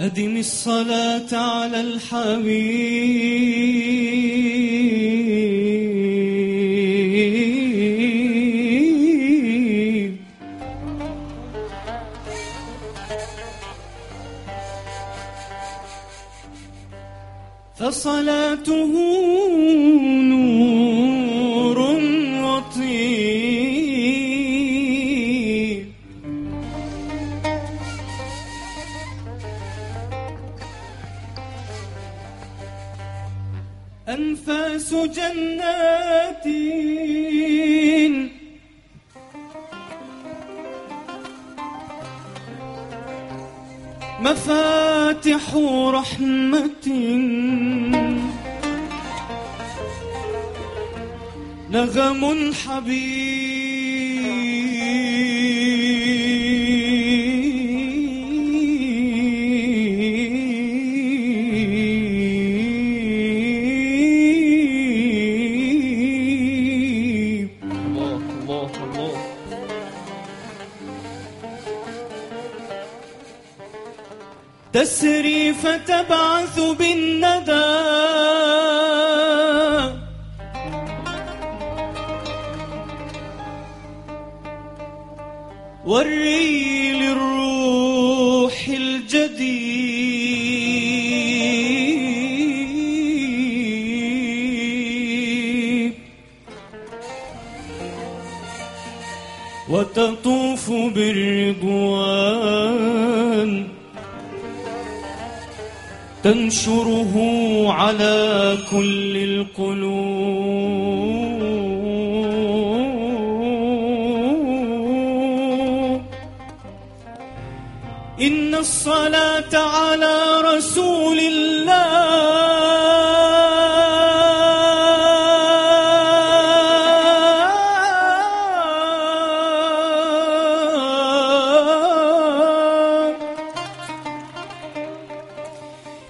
أدم الصلاة على الحبيب. جنات مفاتح رحمة. نغم حبيب. تسري فتبعث بالندى. والري للروح الجديد. وتطوف بالرضوان. تنشره على كل القلوب. إن الصلاة على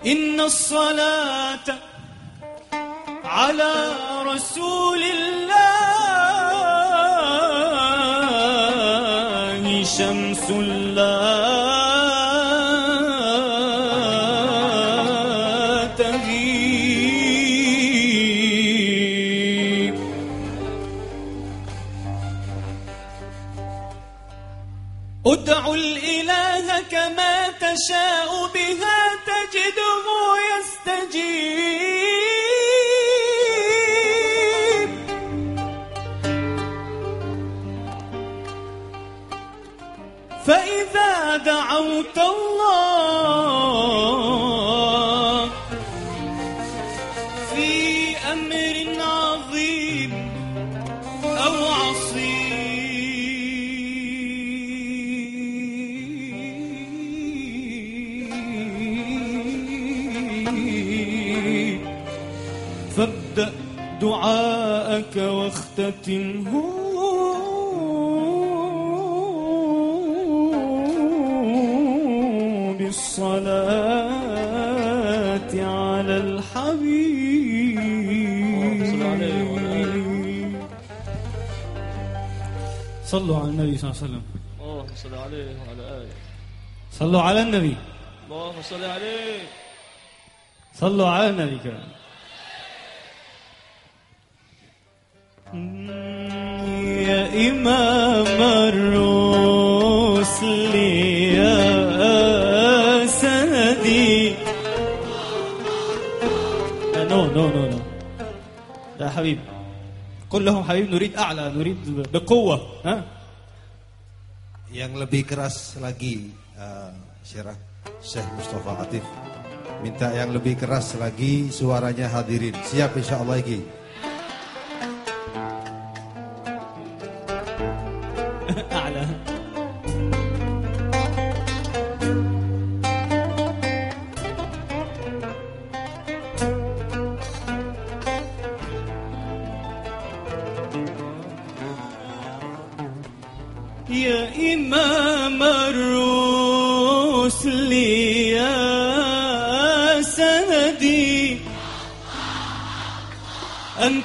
إن الصلاة على رسول الله شمس لا تغيب. ادع الإله كما تشاء بها. Ji دعاءك واختتمه. بالصلاة على الحبيب. صلوا على النبي صلى الله عليه وسلم. اللهم صل عليه وعلى آله. صلوا على النبي. اللهم صل عليه. صلوا على النبي كمان يا إمام الرسل يا سندي نو نو نو نو يا حبيب قل لهم حبيب نريد أعلى نريد بقوة ها Yang lebih keras lagi uh, Syirah Syekh Mustafa Atif Minta yang lebih keras lagi suaranya hadirin Siap insya Allah lagi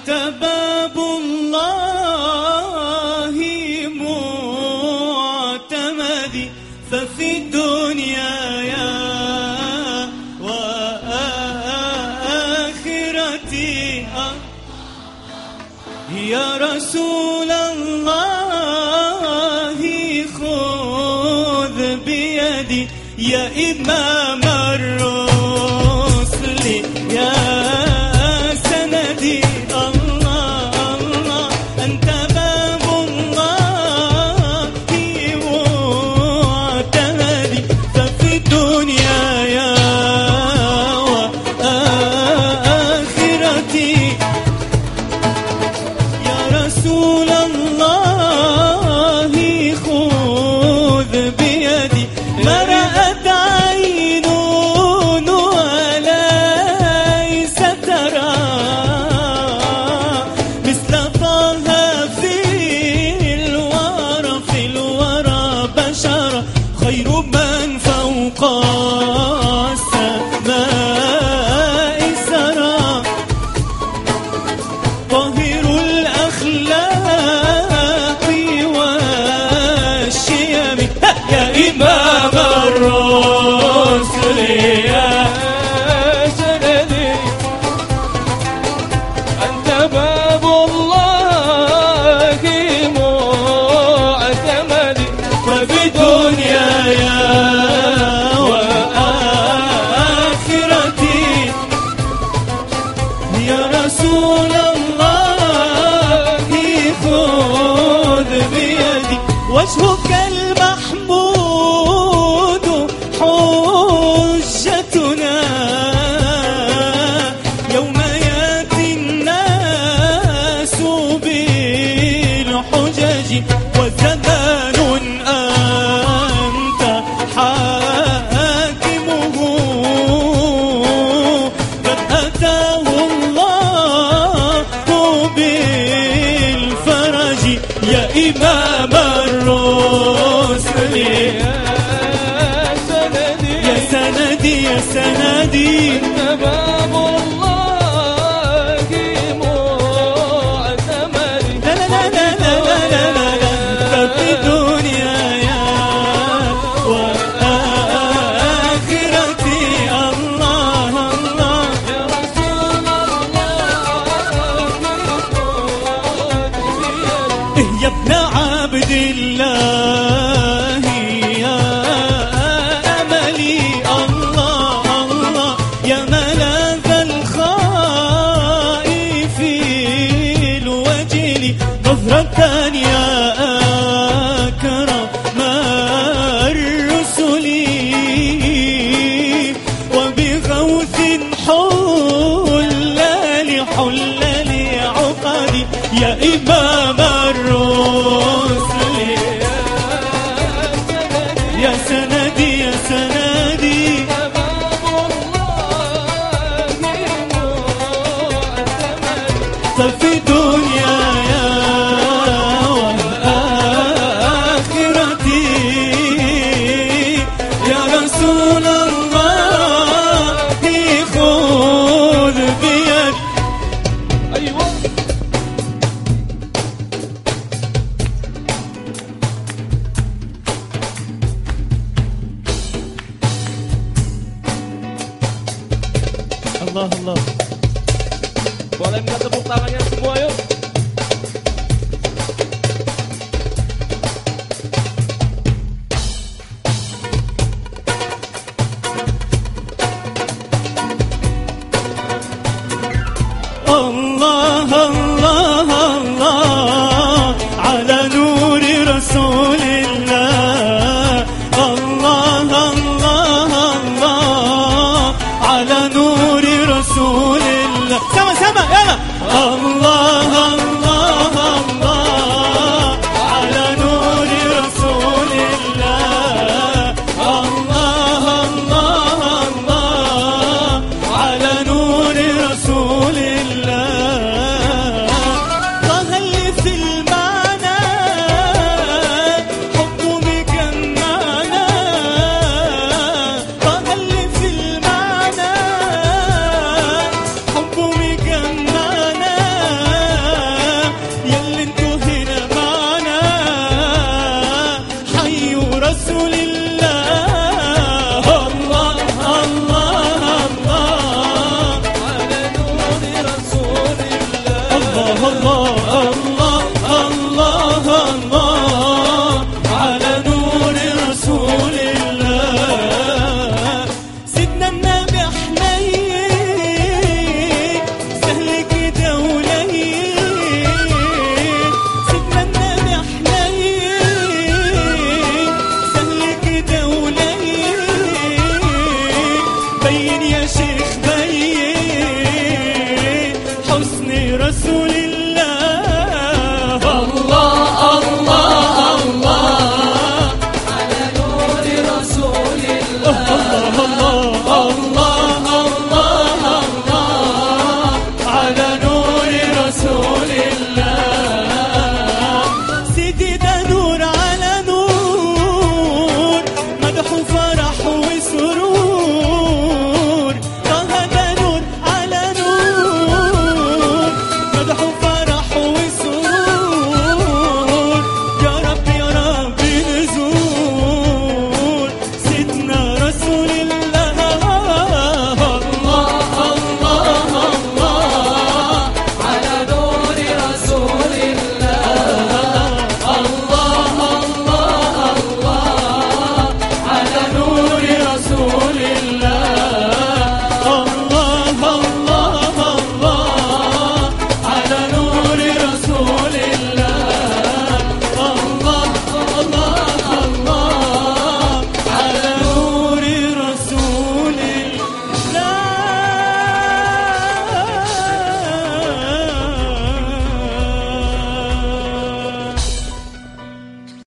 أنت باب الله معتمدي ففي الدنيا يا وآخرتي يا رسول الله خذ بيدي يا إمام الرسول. خير من فوق السماء سرى. طاهر الأخلاق والشيم. يا إمام الرسل يا سندي أنت بارك يا إمام الرسل. يا سندي. يا سندي, يا سندي. يا سندي يا سندي. Sama sama yana. Allah Allah.